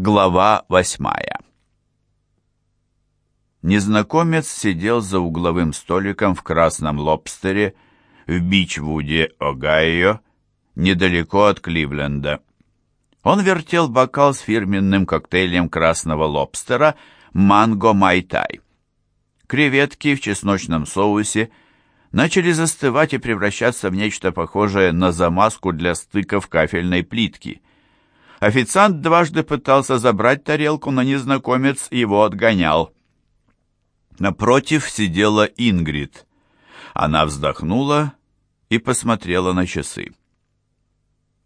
Глава восьмая Незнакомец сидел за угловым столиком в красном лобстере в Бичвуде, Огайо, недалеко от Кливленда. Он вертел бокал с фирменным коктейлем красного лобстера «Манго Майтай». Креветки в чесночном соусе начали застывать и превращаться в нечто похожее на замазку для стыков кафельной плитки – Официант дважды пытался забрать тарелку, но незнакомец его отгонял. Напротив сидела Ингрид. Она вздохнула и посмотрела на часы.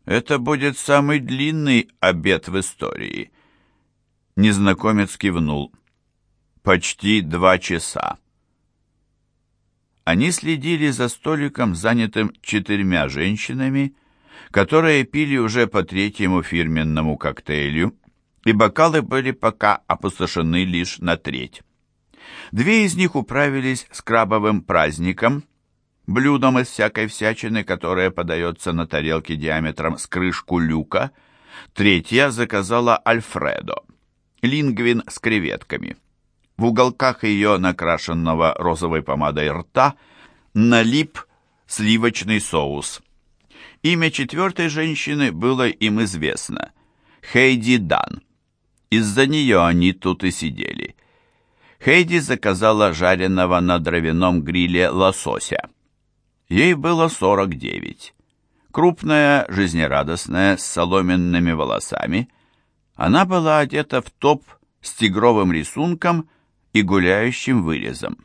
«Это будет самый длинный обед в истории». Незнакомец кивнул. «Почти два часа». Они следили за столиком, занятым четырьмя женщинами, которые пили уже по третьему фирменному коктейлю, и бокалы были пока опустошены лишь на треть. Две из них управились с крабовым праздником, блюдом из всякой всячины, которое подается на тарелке диаметром с крышку люка. Третья заказала Альфредо, лингвин с креветками. В уголках ее накрашенного розовой помадой рта налип сливочный соус. Имя четвертой женщины было им известно – Хейди Дан. Из-за нее они тут и сидели. Хейди заказала жареного на дровяном гриле лосося. Ей было 49. Крупная, жизнерадостная, с соломенными волосами. Она была одета в топ с тигровым рисунком и гуляющим вырезом.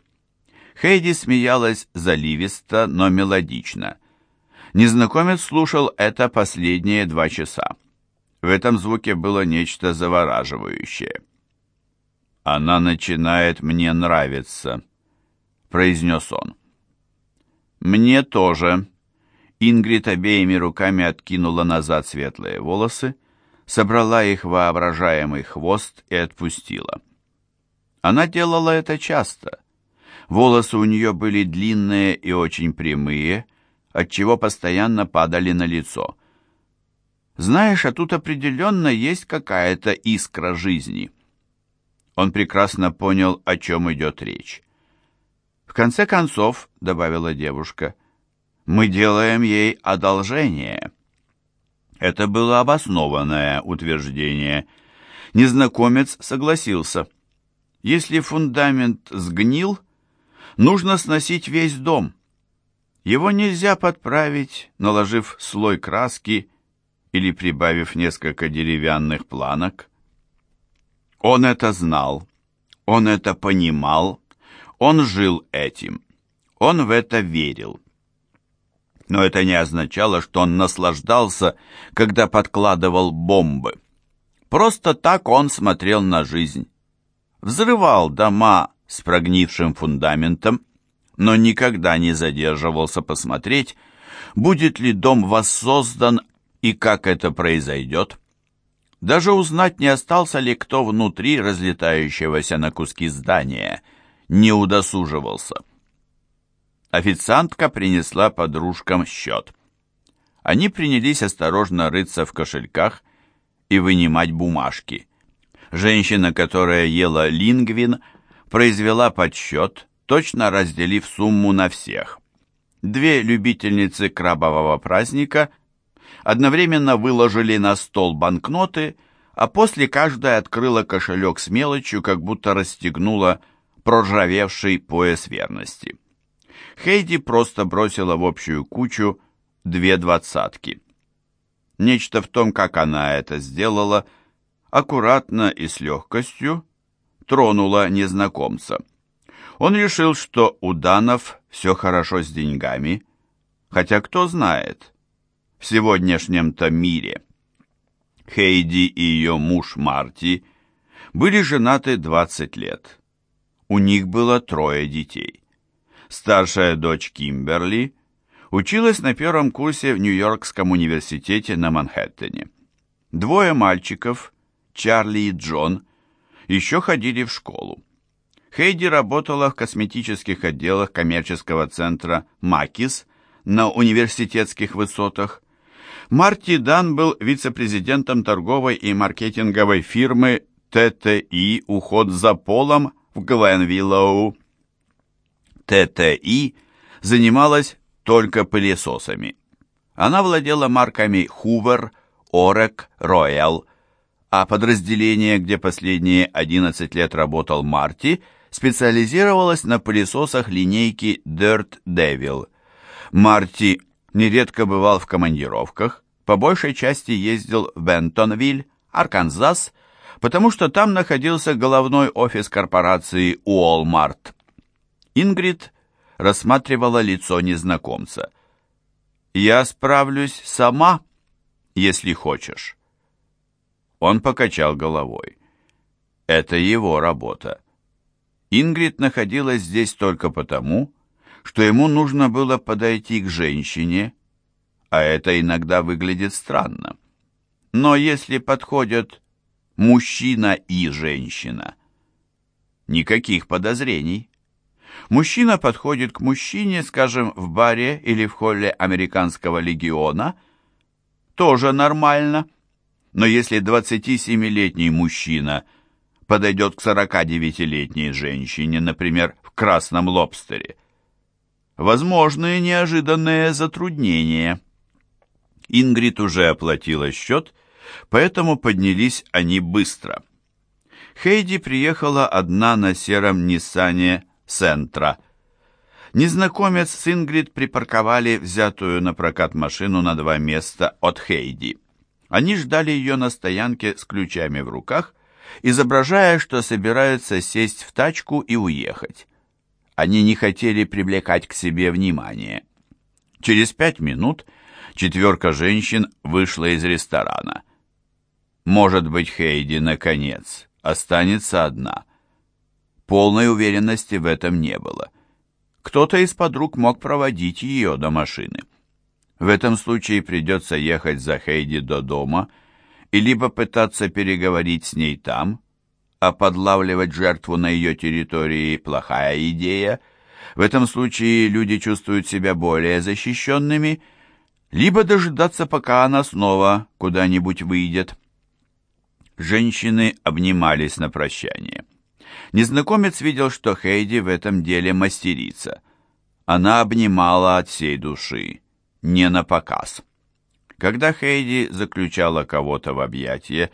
Хейди смеялась заливисто, но мелодично – Незнакомец слушал это последние два часа. В этом звуке было нечто завораживающее. «Она начинает мне нравиться», — произнес он. «Мне тоже». Ингрид обеими руками откинула назад светлые волосы, собрала их воображаемый хвост и отпустила. Она делала это часто. Волосы у нее были длинные и очень прямые, — отчего постоянно падали на лицо. Знаешь, а тут определенно есть какая-то искра жизни. Он прекрасно понял, о чем идет речь. В конце концов, добавила девушка, мы делаем ей одолжение. Это было обоснованное утверждение. Незнакомец согласился. Если фундамент сгнил, нужно сносить весь дом. Его нельзя подправить, наложив слой краски или прибавив несколько деревянных планок. Он это знал, он это понимал, он жил этим, он в это верил. Но это не означало, что он наслаждался, когда подкладывал бомбы. Просто так он смотрел на жизнь. Взрывал дома с прогнившим фундаментом, но никогда не задерживался посмотреть, будет ли дом воссоздан и как это произойдет. Даже узнать, не остался ли кто внутри разлетающегося на куски здания, не удосуживался. Официантка принесла подружкам счет. Они принялись осторожно рыться в кошельках и вынимать бумажки. Женщина, которая ела лингвин, произвела подсчет, точно разделив сумму на всех. Две любительницы крабового праздника одновременно выложили на стол банкноты, а после каждая открыла кошелек с мелочью, как будто расстегнула проржавевший пояс верности. Хейди просто бросила в общую кучу две двадцатки. Нечто в том, как она это сделала, аккуратно и с легкостью тронула незнакомца. Он решил, что у Данов все хорошо с деньгами, хотя кто знает, в сегодняшнем-то мире. Хейди и ее муж Марти были женаты 20 лет. У них было трое детей. Старшая дочь Кимберли училась на первом курсе в Нью-Йоркском университете на Манхэттене. Двое мальчиков, Чарли и Джон, еще ходили в школу. Хейди работала в косметических отделах коммерческого центра «Макис» на университетских высотах. Марти Дан был вице-президентом торговой и маркетинговой фирмы ТТИ «Уход за полом» в Гленвиллоу. ТТИ занималась только пылесосами. Она владела марками Hoover, Орек, Royal, а подразделение, где последние 11 лет работал Марти, специализировалось на пылесосах линейки Dirt Devil. Марти нередко бывал в командировках, по большей части ездил в Бентонвиль, Арканзас, потому что там находился головной офис корпорации Уолмарт. Ингрид рассматривала лицо незнакомца. «Я справлюсь сама, если хочешь». Он покачал головой. «Это его работа. Ингрид находилась здесь только потому, что ему нужно было подойти к женщине, а это иногда выглядит странно. Но если подходят мужчина и женщина, никаких подозрений. Мужчина подходит к мужчине, скажем, в баре или в холле американского легиона, тоже нормально. Но если 27-летний мужчина подойдет к 49-летней женщине, например, в красном лобстере, возможны неожиданные затруднения. Ингрид уже оплатила счет, поэтому поднялись они быстро. Хейди приехала одна на сером Ниссане Сентра. Незнакомец с Ингрид припарковали взятую на прокат машину на два места от Хейди. Они ждали ее на стоянке с ключами в руках, изображая, что собираются сесть в тачку и уехать. Они не хотели привлекать к себе внимание. Через пять минут четверка женщин вышла из ресторана. Может быть, Хейди, наконец, останется одна. Полной уверенности в этом не было. Кто-то из подруг мог проводить ее до машины. В этом случае придется ехать за Хейди до дома и либо пытаться переговорить с ней там, а подлавливать жертву на ее территории – плохая идея. В этом случае люди чувствуют себя более защищенными, либо дожидаться, пока она снова куда-нибудь выйдет. Женщины обнимались на прощание. Незнакомец видел, что Хейди в этом деле мастерица. Она обнимала от всей души, не на показ. Когда Хейди заключала кого-то в объятия,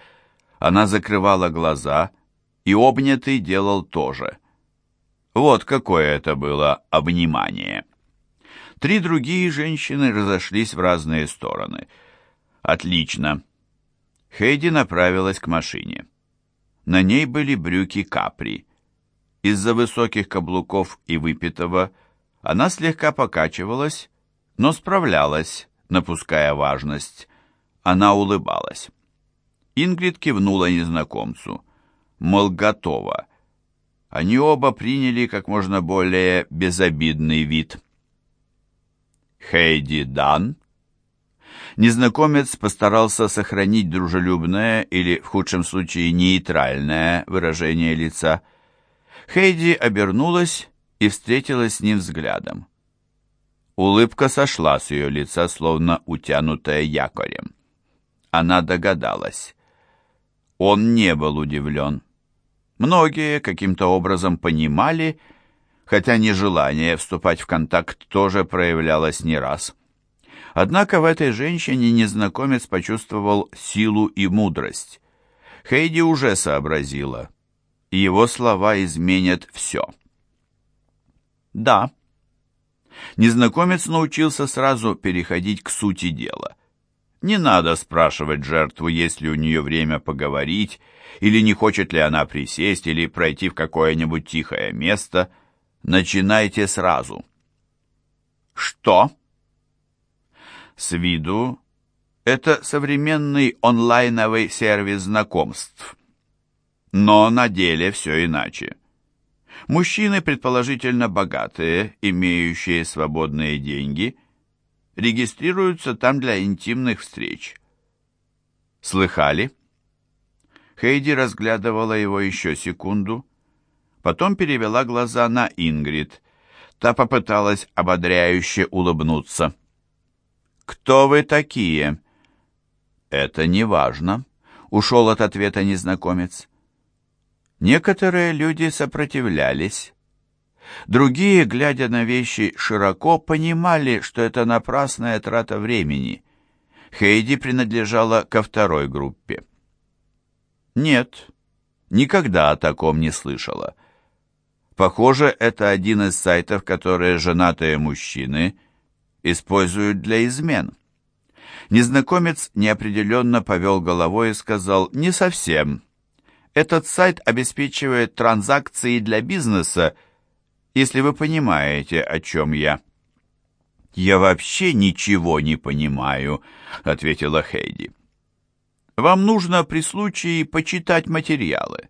она закрывала глаза – и обнятый делал то же. Вот какое это было обнимание. Три другие женщины разошлись в разные стороны. Отлично. Хейди направилась к машине. На ней были брюки капри. Из-за высоких каблуков и выпитого она слегка покачивалась, но справлялась, напуская важность. Она улыбалась. Ингрид кивнула незнакомцу мол, готово. Они оба приняли как можно более безобидный вид. Хейди Дан. Незнакомец постарался сохранить дружелюбное или, в худшем случае, нейтральное выражение лица. Хейди обернулась и встретилась с ним взглядом. Улыбка сошла с ее лица, словно утянутая якорем. Она догадалась. Он не был удивлен. Многие каким-то образом понимали, хотя нежелание вступать в контакт тоже проявлялось не раз. Однако в этой женщине незнакомец почувствовал силу и мудрость. Хейди уже сообразила. Его слова изменят все. Да. Незнакомец научился сразу переходить к сути дела. Не надо спрашивать жертву, есть ли у нее время поговорить, или не хочет ли она присесть, или пройти в какое-нибудь тихое место. Начинайте сразу. Что? С виду это современный онлайновый сервис знакомств. Но на деле все иначе. Мужчины, предположительно богатые, имеющие свободные деньги – регистрируются там для интимных встреч. Слыхали? Хейди разглядывала его еще секунду, потом перевела глаза на Ингрид. Та попыталась ободряюще улыбнуться. «Кто вы такие?» Это не важно, ушел от ответа незнакомец. Некоторые люди сопротивлялись. Другие, глядя на вещи широко, понимали, что это напрасная трата времени. Хейди принадлежала ко второй группе. Нет, никогда о таком не слышала. Похоже, это один из сайтов, которые женатые мужчины используют для измен. Незнакомец неопределенно повел головой и сказал «Не совсем». Этот сайт обеспечивает транзакции для бизнеса, если вы понимаете, о чем я. «Я вообще ничего не понимаю», — ответила Хейди. «Вам нужно при случае почитать материалы.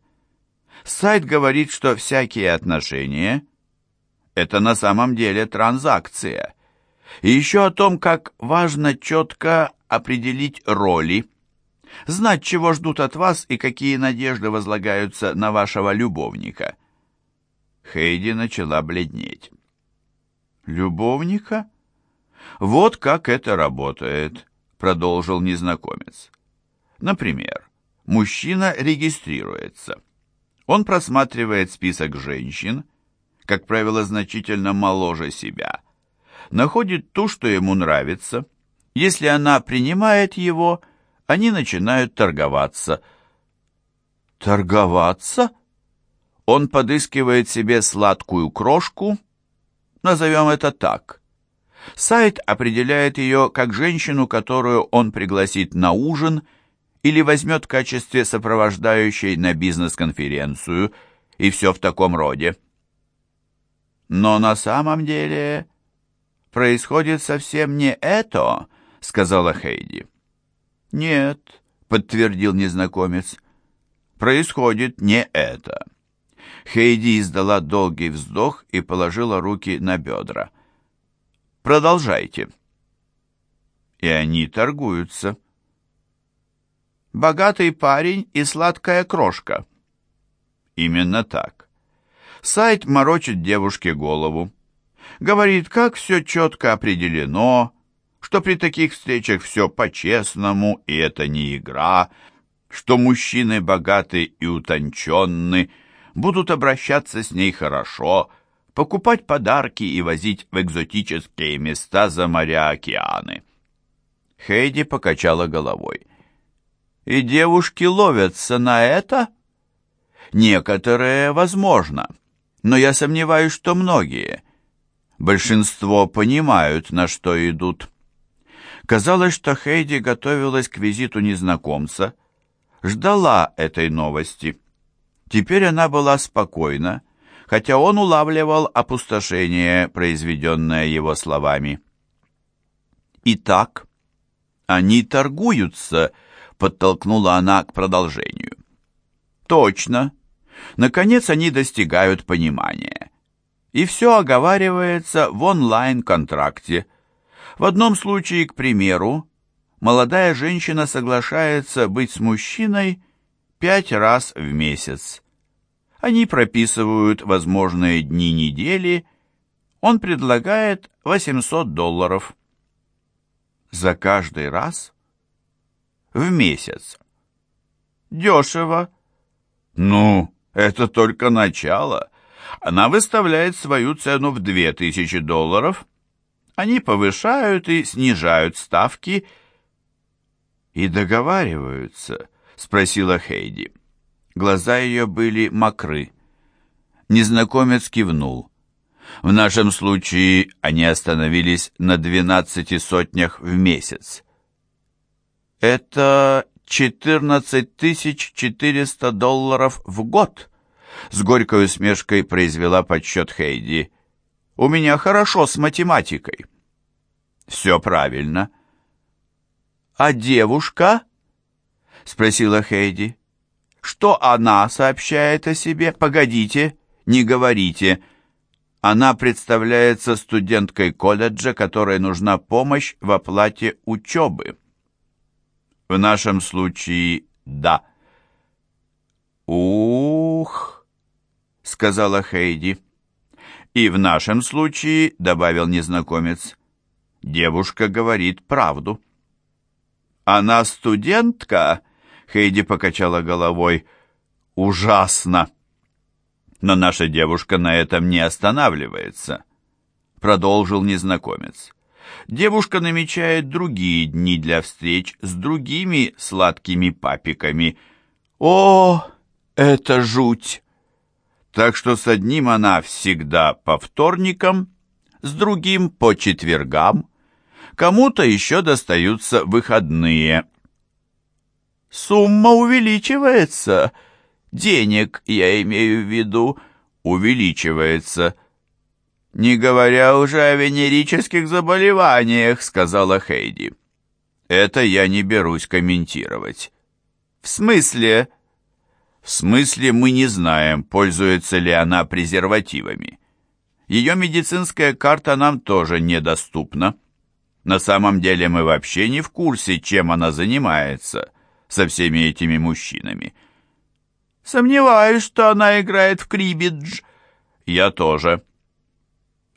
Сайт говорит, что всякие отношения — это на самом деле транзакция. И еще о том, как важно четко определить роли, знать, чего ждут от вас и какие надежды возлагаются на вашего любовника. Хейди начала бледнеть. «Любовника? Вот как это работает», — продолжил незнакомец. «Например, мужчина регистрируется». Он просматривает список женщин, как правило, значительно моложе себя, находит ту, что ему нравится. Если она принимает его, они начинают торговаться. Торговаться? Он подыскивает себе сладкую крошку, назовем это так. Сайт определяет ее как женщину, которую он пригласит на ужин – или возьмет в качестве сопровождающей на бизнес-конференцию, и все в таком роде. Но на самом деле происходит совсем не это, сказала Хейди. Нет, подтвердил незнакомец. Происходит не это. Хейди издала долгий вздох и положила руки на бедра. Продолжайте. И они торгуются богатый парень и сладкая крошка. Именно так. Сайт морочит девушке голову. Говорит, как все четко определено, что при таких встречах все по-честному, и это не игра, что мужчины богаты и утонченны, будут обращаться с ней хорошо, покупать подарки и возить в экзотические места за моря-океаны. Хейди покачала головой. И девушки ловятся на это? Некоторые, возможно, но я сомневаюсь, что многие. Большинство понимают, на что идут. Казалось, что Хейди готовилась к визиту незнакомца, ждала этой новости. Теперь она была спокойна, хотя он улавливал опустошение, произведенное его словами. «Итак, они торгуются», подтолкнула она к продолжению. Точно. Наконец они достигают понимания. И все оговаривается в онлайн-контракте. В одном случае, к примеру, молодая женщина соглашается быть с мужчиной пять раз в месяц. Они прописывают возможные дни недели, он предлагает 800 долларов. За каждый раз в месяц. Дешево. Ну, это только начало. Она выставляет свою цену в две тысячи долларов. Они повышают и снижают ставки. И договариваются, спросила Хейди. Глаза ее были мокры. Незнакомец кивнул. В нашем случае они остановились на двенадцати сотнях в месяц. «Это 14 400 долларов в год», — с горькой усмешкой произвела подсчет Хейди. «У меня хорошо с математикой». «Все правильно». «А девушка?» — спросила Хейди. «Что она сообщает о себе? Погодите, не говорите». Она представляется студенткой колледжа, которой нужна помощь в оплате учебы. В нашем случае да. Ух, сказала Хейди. И в нашем случае, добавил незнакомец, девушка говорит правду. Она студентка?» Хейди покачала головой. «Ужасно!» Но наша девушка на этом не останавливается, продолжил незнакомец. Девушка намечает другие дни для встреч с другими сладкими папиками. О, это жуть! Так что с одним она всегда по вторникам, с другим по четвергам, кому-то еще достаются выходные. Сумма увеличивается, денег, я имею в виду, увеличивается. Не говоря уже о венерических заболеваниях, сказала Хейди. Это я не берусь комментировать. В смысле? В смысле мы не знаем, пользуется ли она презервативами. Ее медицинская карта нам тоже недоступна. На самом деле мы вообще не в курсе, чем она занимается со всеми этими мужчинами. Сомневаюсь, что она играет в крибидж. Я тоже.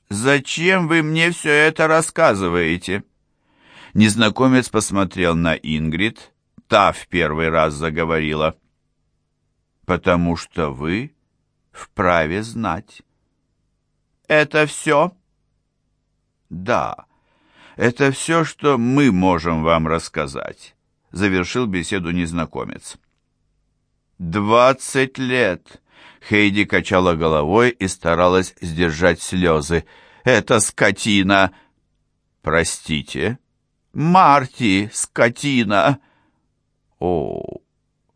Зачем вы мне все это рассказываете? Незнакомец посмотрел на Ингрид. Та в первый раз заговорила. Потому что вы вправе знать. Это все? Да, это все, что мы можем вам рассказать, завершил беседу незнакомец. «Двадцать лет!» Хейди качала головой и старалась сдержать слезы. «Это скотина!» «Простите?» «Марти, скотина!» «О,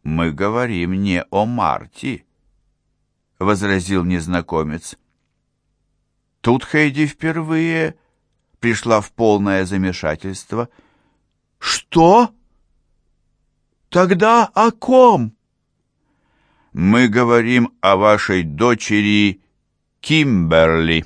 мы говорим не о Марти», — возразил незнакомец. Тут Хейди впервые пришла в полное замешательство. «Что? Тогда о ком?» Мы говорим о вашей дочери Кимберли.